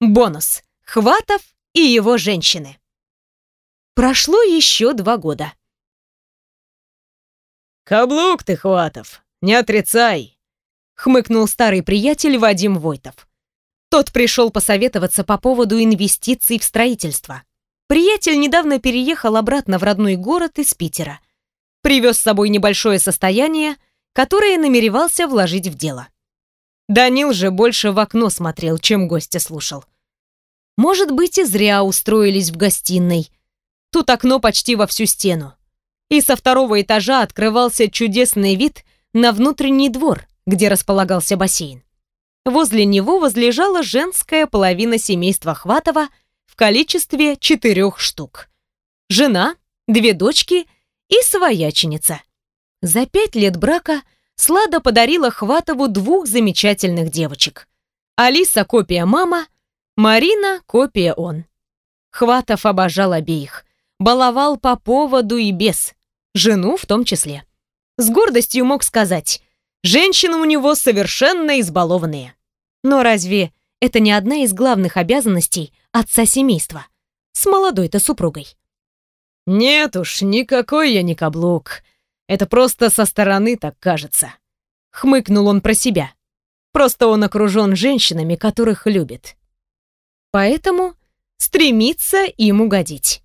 Бонус. Хватов и его женщины. Прошло еще два года. «Каблук ты, Хватов, не отрицай!» — хмыкнул старый приятель Вадим Войтов. Тот пришел посоветоваться по поводу инвестиций в строительство. Приятель недавно переехал обратно в родной город из Питера. Привез с собой небольшое состояние, которое намеревался вложить в дело. Данил же больше в окно смотрел, чем гостя слушал. Может быть, и зря устроились в гостиной. Тут окно почти во всю стену и со второго этажа открывался чудесный вид на внутренний двор, где располагался бассейн. Возле него возлежала женская половина семейства Хватова в количестве четырех штук. Жена, две дочки и свояченица. За пять лет брака Слада подарила Хватову двух замечательных девочек. Алиса — копия мама, Марина — копия он. Хватов обожал обеих, баловал по поводу и без, жену в том числе. С гордостью мог сказать, женщины у него совершенно избалованные. Но разве это не одна из главных обязанностей отца семейства? С молодой-то супругой. «Нет уж, никакой я не каблук. Это просто со стороны так кажется». Хмыкнул он про себя. Просто он окружен женщинами, которых любит. Поэтому стремится им угодить.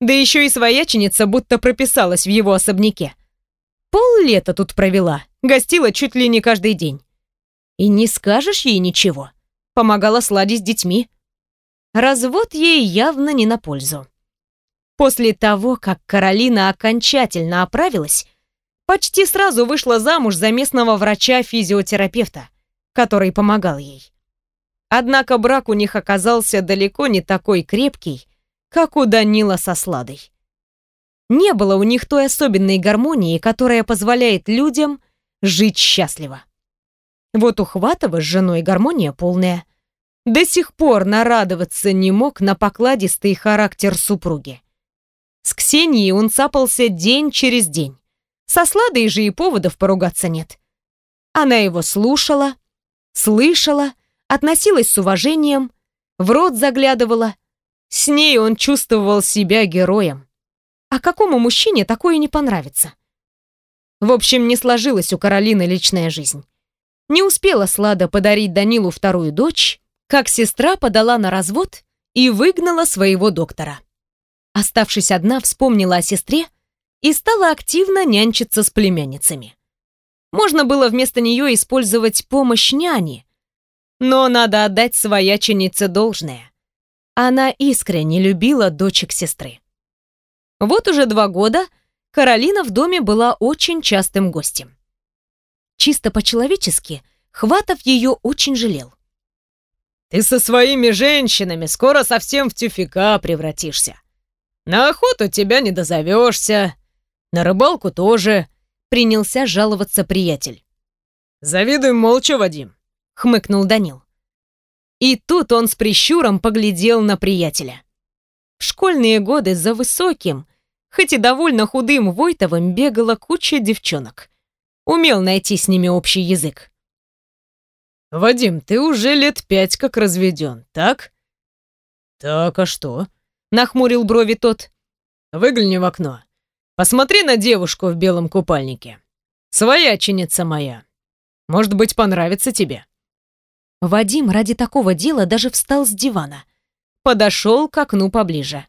Да еще и свояченица будто прописалась в его особняке. Пол лета тут провела, гостила чуть ли не каждый день. И не скажешь ей ничего. Помогала сладить с детьми. Развод ей явно не на пользу. После того, как Каролина окончательно оправилась, почти сразу вышла замуж за местного врача-физиотерапевта, который помогал ей. Однако брак у них оказался далеко не такой крепкий, как у Данила со Сладой. Не было у них той особенной гармонии, которая позволяет людям жить счастливо. Вот у Хватова с женой гармония полная. До сих пор нарадоваться не мог на покладистый характер супруги. С Ксенией он цапался день через день. Со Сладой же и поводов поругаться нет. Она его слушала, слышала, относилась с уважением, в рот заглядывала — с ней он чувствовал себя героем. А какому мужчине такое не понравится? В общем, не сложилась у Каролины личная жизнь. Не успела Слада подарить Данилу вторую дочь, как сестра подала на развод и выгнала своего доктора. Оставшись одна, вспомнила о сестре и стала активно нянчиться с племянницами. Можно было вместо нее использовать помощь няни, но надо отдать свояченице должное. Она искренне любила дочек сестры. Вот уже два года Каролина в доме была очень частым гостем. Чисто по-человечески Хватов ее очень жалел. «Ты со своими женщинами скоро совсем в тюфика превратишься. На охоту тебя не дозовешься, на рыбалку тоже», — принялся жаловаться приятель. «Завидуй молча, Вадим», — хмыкнул Данил. И тут он с прищуром поглядел на приятеля. В школьные годы за высоким, хоть и довольно худым Войтовым бегала куча девчонок. Умел найти с ними общий язык. «Вадим, ты уже лет пять как разведен, так?» «Так, а что?» — нахмурил брови тот. «Выгляни в окно. Посмотри на девушку в белом купальнике. Свояченица моя. Может быть, понравится тебе». Вадим ради такого дела даже встал с дивана. Подошел к окну поближе.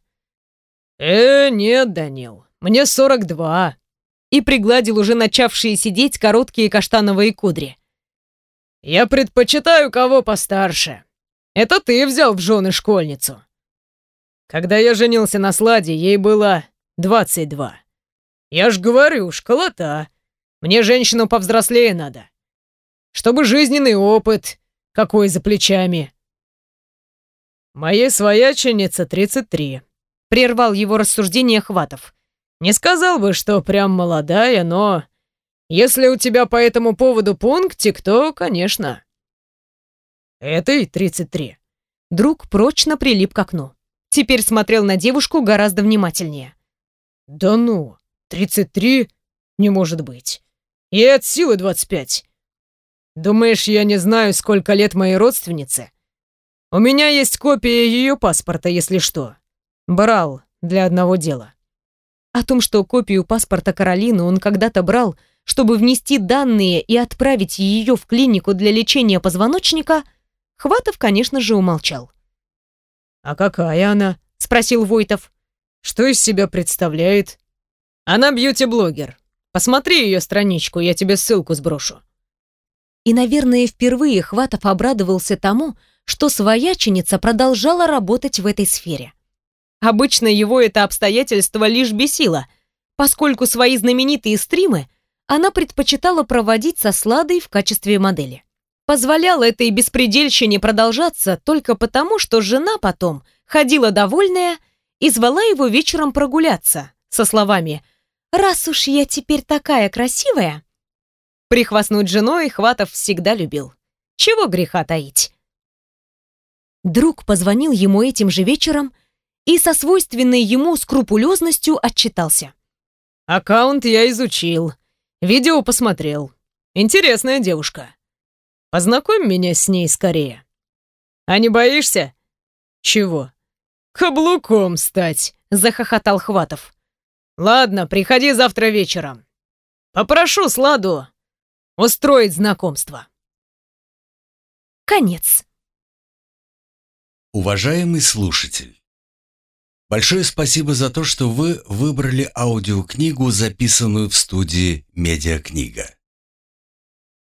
«Э, нет, Данил, мне 42». И пригладил уже начавшие сидеть короткие каштановые кудри. «Я предпочитаю кого постарше. Это ты взял в жены школьницу. Когда я женился на Сладе, ей было 22. Я ж говорю, школота. Мне женщину повзрослее надо. Чтобы жизненный опыт, какой за плечами?» «Моей свояченице 33», — прервал его рассуждение Хватов. «Не сказал бы, что прям молодая, но... Если у тебя по этому поводу пунктик, то, конечно...» «Этой 33». Друг прочно прилип к окну. Теперь смотрел на девушку гораздо внимательнее. «Да ну, 33? Не может быть. Ей от силы 25. Думаешь, я не знаю, сколько лет моей родственнице? У меня есть копия ее паспорта, если что. Брал для одного дела. О том, что копию паспорта Каролины он когда-то брал, чтобы внести данные и отправить ее в клинику для лечения позвоночника, Хватов, конечно же, умолчал. «А какая она?» — спросил Войтов. «Что из себя представляет?» «Она бьюти-блогер. Посмотри ее страничку, я тебе ссылку сброшу». И, наверное, впервые Хватов обрадовался тому, что свояченица продолжала работать в этой сфере. Обычно его это обстоятельство лишь бесило, поскольку свои знаменитые стримы она предпочитала проводить со Сладой в качестве модели. Позволял этой беспредельщине продолжаться только потому, что жена потом ходила довольная и звала его вечером прогуляться со словами «Раз уж я теперь такая красивая...» Прихвастнуть женой Хватов всегда любил. Чего греха таить? Друг позвонил ему этим же вечером и со свойственной ему скрупулезностью отчитался. «Аккаунт я изучил. Видео посмотрел. Интересная девушка. Познакомь меня с ней скорее. А не боишься?» «Чего?» «Каблуком стать», — захохотал Хватов. «Ладно, приходи завтра вечером. Попрошу Сладу устроить знакомство». Конец. Уважаемый слушатель, Большое спасибо за то, что вы выбрали аудиокнигу, записанную в студии «Медиакнига».